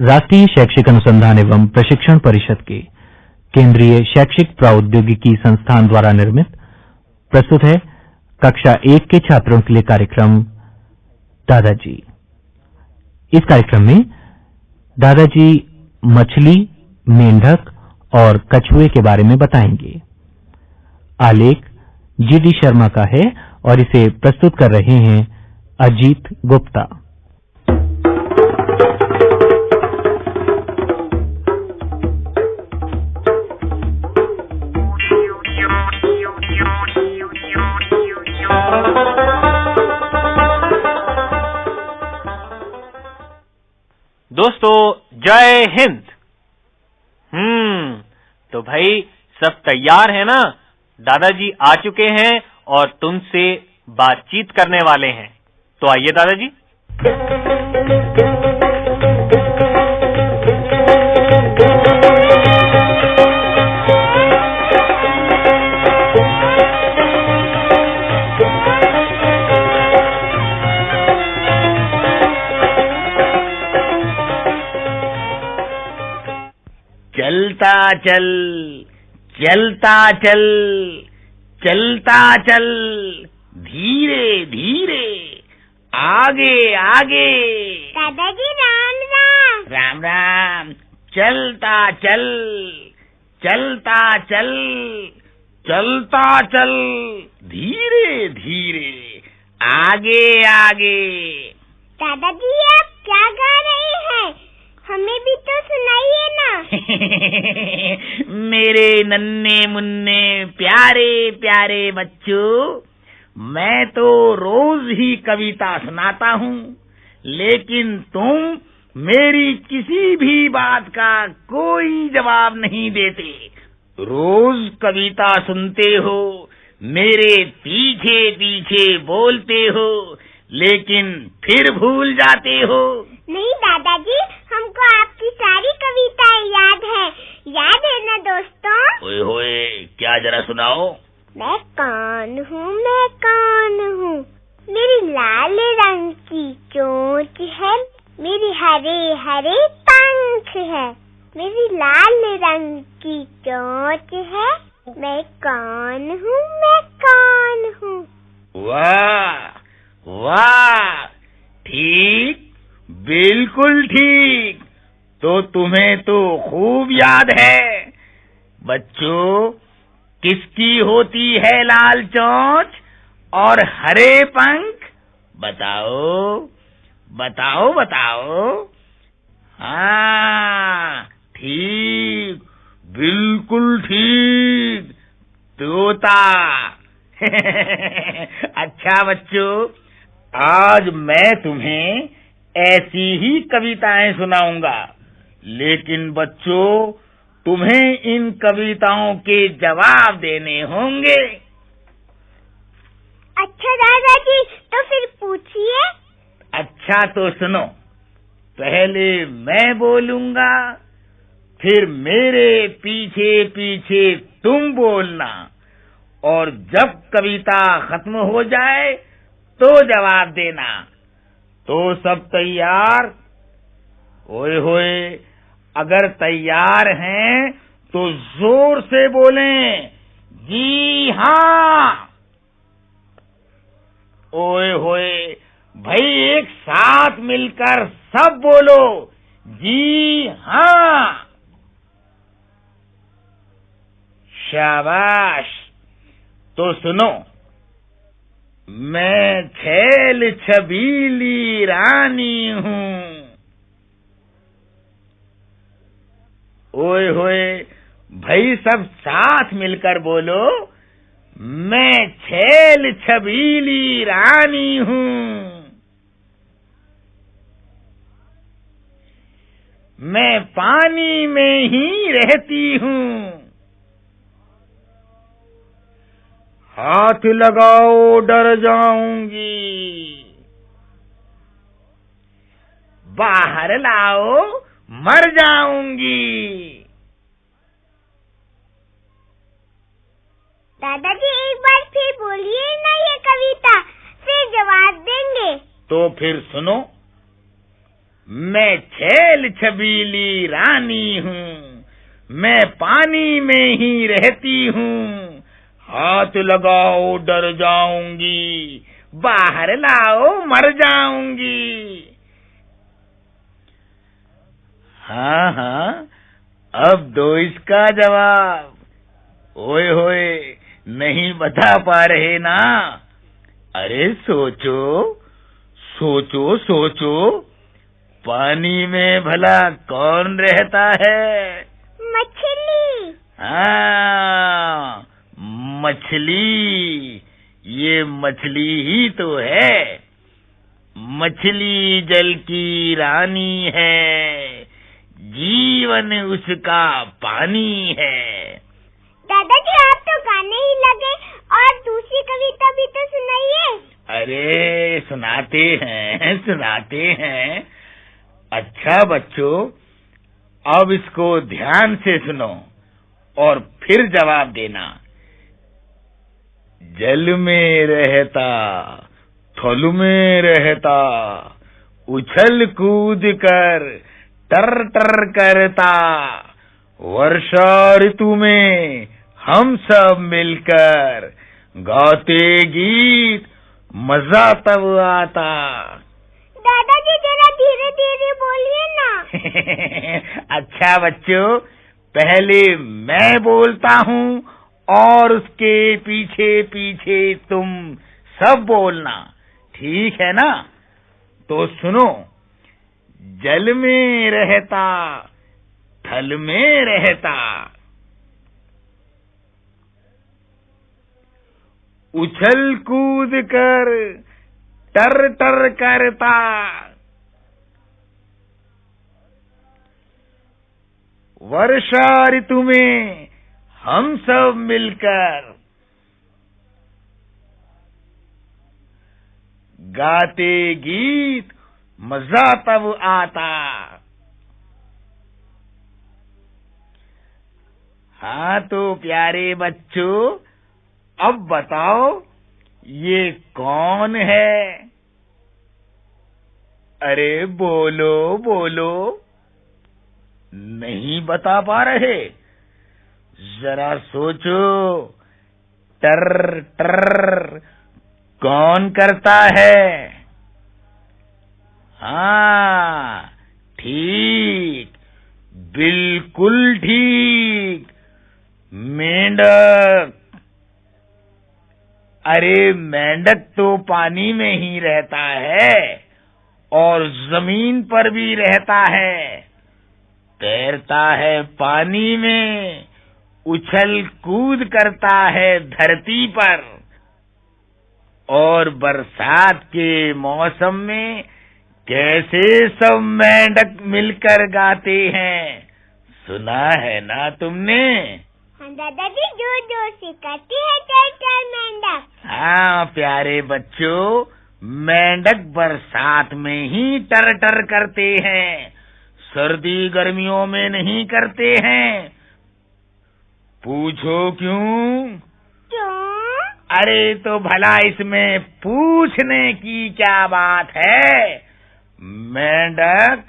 राष्ट्रीय शैक्षिक अनुसंधान एवं प्रशिक्षण परिषद के केंद्रीय शैक्षिक प्रौद्योगिकी संस्थान द्वारा निर्मित, प्रस्तुत है कक्षा एक के छात्रों के लिए कार्यक्रम दादाजी। इस कार्यक्रम में दादाजी मछली, मेंढक और कछुए के बारे में बताएँगे। आलेख जीडी शर्मा का है और इसे प्रस्तुत कर रहे हैं अजीत गुप्ता। हिंद। हम्म तो भाई, सब तैयार है ना? दादाजी आ चुके हैं और तुमसे बातचीत करने वाले हैं। तो आइए दादाजी। चलता चल चलता चल चलता चल धीरे धीरे आगे आगे। दादाजी राम राम। राम राम। चलता चल चलता चल चलता चल धीरे धीरे आगे आगे। दादाजी आप क्या गा रहे हैं हमें भी तो सुनाइए ना मेरे नन्हे मुन्ने प्यारे प्यारे बच्चों, मैं तो रोज ही कविता सुनाता हूँ, लेकिन तुम मेरी किसी भी बात का कोई जवाब नहीं देते। रोज कविता सुनते हो, मेरे पीछे पीछे बोलते हो, लेकिन फिर भूल जाते हो नहीं दादाजी हमको आपकी सारी कविताएँ याद है याद है ना दोस्तों ओए होए क्या जरा सुनाओ। मैं कौन हूँ मैं कौन हूँ? मेरी लाल रंग की चोंच है मेरी हरे हरे पंख है। मेरी लाल रंग की चोंच है मैं कौन हूँ मैं कौन हूँ? वाह वाह ठीक बिल्कुल ठीक। तो तुम्हें तो खूब याद है। बच्चों, किसकी होती है लाल चोंच और हरे पंख? बताओ बताओ बताओ। हाँ ठीक, बिल्कुल ठीक, तोता। अच्छा बच्चों, आज मैं तुम्हें ऐसी ही कविताएँ सुनाऊँगा। लेकिन बच्चों तुम्हें इन कविताओं के जवाब देने होंगे। अच्छा दादाजी तो फिर पूछिए। अच्छा तो सुनो पहले मैं बोलूँगा फिर मेरे पीछे पीछे तुम बोलना और जब कविता खत्म हो जाए तो जवाब देना। तो सब तैयार? ओए होए अगर तैयार हैं तो ज़ोर से बोलें, जी हाँ। ओए होए, भाई एक साथ मिलकर सब बोलो, जी हाँ। शाबाश। तो सुनो, मैं खेल छबीली रानी हूँ। ओए होए, भाई सब साथ मिलकर बोलो, मैं छेल छबीली रानी हूँ। मैं पानी में ही रहती हूँ। हाथ लगाओ, डर जाऊँगी। बाहर लाओ मर जाऊँगी। दादाजी एक बार फिर बोलिए ना ये कविता फिर जवाब देंगे। तो फिर सुनो। मैं छेल छबीली रानी हूँ मैं पानी में ही रहती हूँ। हाथ लगाओ डर जाऊँगी बाहर लाओ मर जाऊँगी। हाँ हाँ। अब दो इसका जवाब। ओए होए नहीं बता पा रहे ना। अरे सोचो सोचो सोचो। पानी में भला कौन रहता है? मछली। हाँ मछली। ये मछली ही तो है। मछली जल की रानी है। जीवन उसका पानी है। दादाजी आप तो गाने ही लगे और दूसरी कविता भी तो सुनाइए। अरे सुनाते हैं सुनाते हैं। अच्छा बच्चों अब इसको ध्यान से सुनो और फिर जवाब देना। जल में रहता थल में रहता उछल कूद कर टर टर करता। वर्षा ऋतु में हम सब मिलकर गाते गीत। मज़ा तब आता। दादाजी जरा धीरे धीरे बोलिए ना। अच्छा बच्चों पहले मैं बोलता हूँ और उसके पीछे पीछे तुम सब बोलना। ठीक है ना? तो सुनो जल में रहता, थल में रहता। उछल कूद कर टर टर करता। वर्षा ऋतु में हम सब मिलकर गाते गीत मज़ा तब आता। हाँ तो प्यारे बच्चों, अब बताओ, ये कौन है? अरे बोलो बोलो। नहीं बता पा रहे। जरा सोचो। टर टर, कौन करता है? हाँ ठीक, बिल्कुल ठीक, मेंढक। अरे, मेंढक तो पानी में ही रहता है और ज़मीन पर भी रहता है। तैरता है पानी में, उछल कूद करता है धरती पर। और बरसात के मौसम में कैसे सब मेंढक मिलकर गाते हैं? सुना है ना तुमने? हाँ दादाजी ज़ोर ज़ोर से करती है चल मेंढक। हाँ प्यारे बच्चों मेंढक बरसात में ही टर टर करते हैं। सर्दी गर्मियों में नहीं करते हैं। पूछो क्यों? क्यों? अरे तो भला इसमें पूछने की क्या बात है? मेंढक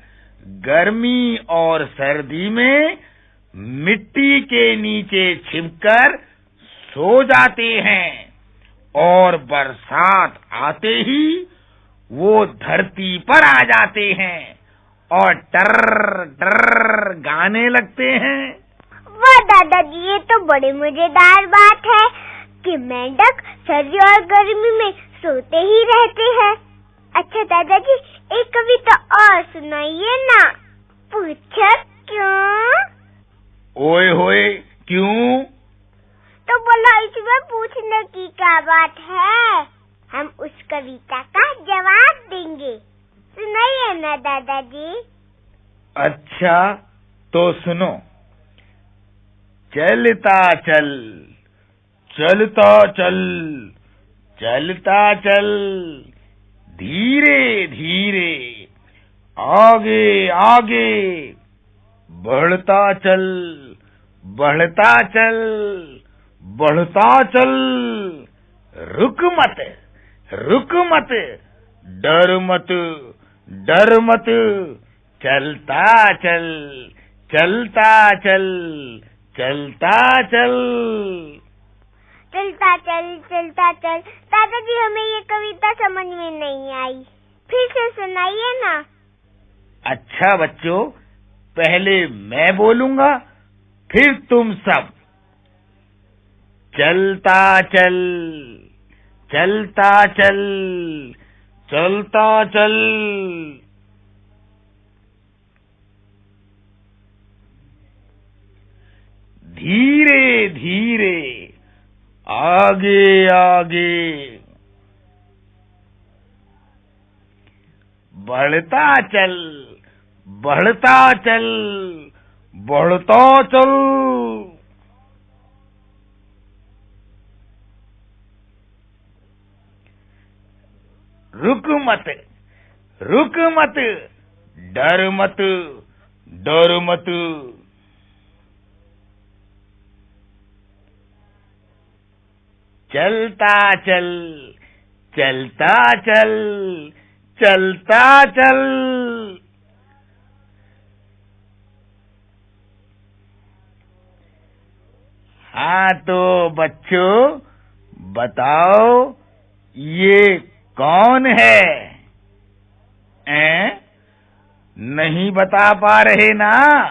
गर्मी और सर्दी में मिट्टी के नीचे छिपकर सो जाते हैं और बरसात आते ही वो धरती पर आ जाते हैं और टर टर गाने लगते हैं। वाह दादाजी, ये तो बड़ी मज़ेदार बात है कि मेंढक सर्दी और गर्मी में सोते ही रहते हैं। अच्छा दादाजी एक कविता और सुनाइए ना। पूछा क्यों? ओए होए क्यों? तो बोला इसमें पूछने की क्या बात है? हम उस कविता का जवाब देंगे। सुनाइए ना दादाजी। अच्छा तो सुनो। चलता चल चलता चल चलता चल धीरे धीरे, आगे आगे, बढ़ता चल बढ़ता चल बढ़ता चल, रुक मत रुक मत, डर मत डर मत, चलता चल चलता चल चलता चल। चलता चल चलता चल। दादाजी, हमें ये कविता समझ में नहीं आई। फिर से सुनाइए ना। अच्छा बच्चों, पहले मैं बोलूँगा, फिर तुम सब। चलता चल चलता चल चलता चल। आगे आगे बढ़ता चल बढ़ता चल बढ़ता चल रुक मत रुक मत डर मत डर मत चलता चल चलता चल चलता चल। हाँ तो बच्चों, बताओ, ये कौन है? हैं? नहीं बता पा रहे ना?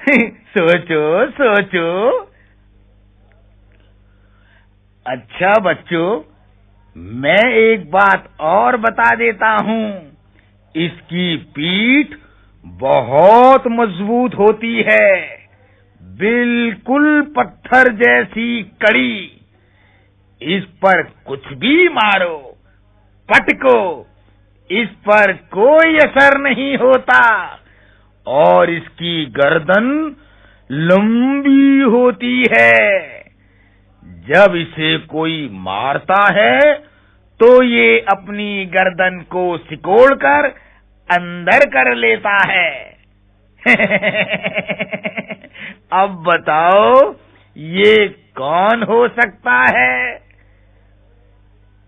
सोचो सोचो। अच्छा बच्चों, मैं एक बात और बता देता हूँ। इसकी पीठ बहुत मज़बूत होती है। बिल्कुल पत्थर जैसी कड़ी। इस पर कुछ भी मारो, पटको। इस पर कोई असर नहीं होता। और इसकी गर्दन लंबी होती है। जब इसे कोई मारता है तो ये अपनी गर्दन को सिकोड़कर अंदर कर लेता है। अब बताओ, ये कौन हो सकता है?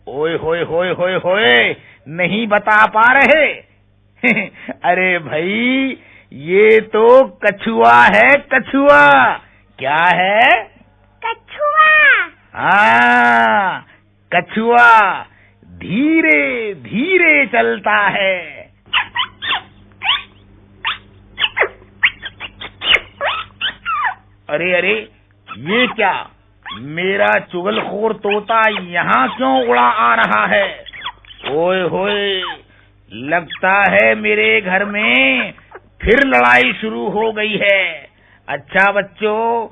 ओए, होए होए होए होए, नहीं बता पा रहे। अरे भाई, ये तो कछुआ है, कछुआ। क्या है? कछुआ हाँ कछुआ धीरे धीरे चलता है। अरे अरे, ये क्या? मेरा चुगलखोर तोता यहाँ क्यों उड़ा आ रहा है? ओए, होए, लगता है मेरे घर में फिर लड़ाई शुरू हो गई है। अच्छा बच्चों,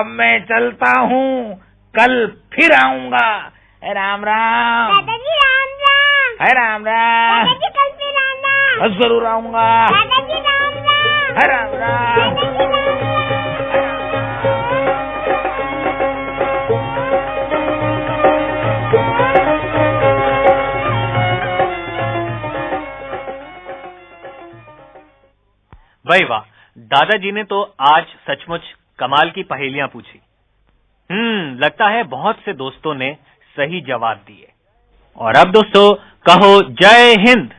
अब मैं चलता हूँ। कल फिर आऊँगा। राम राम। दादाजी राम राम। है राम राम। दादाजी कल फिर आना बस ज़रूर आऊँगा। दादाजी राम राम। है राम राम। वही वाह। दादाजी ने तो आज सचमुच कमाल की पहेलियाँ पूछी। हम्म लगता है बहुत से दोस्तों ने सही जवाब दिए। और अब दोस्तों, कहो जय हिंद।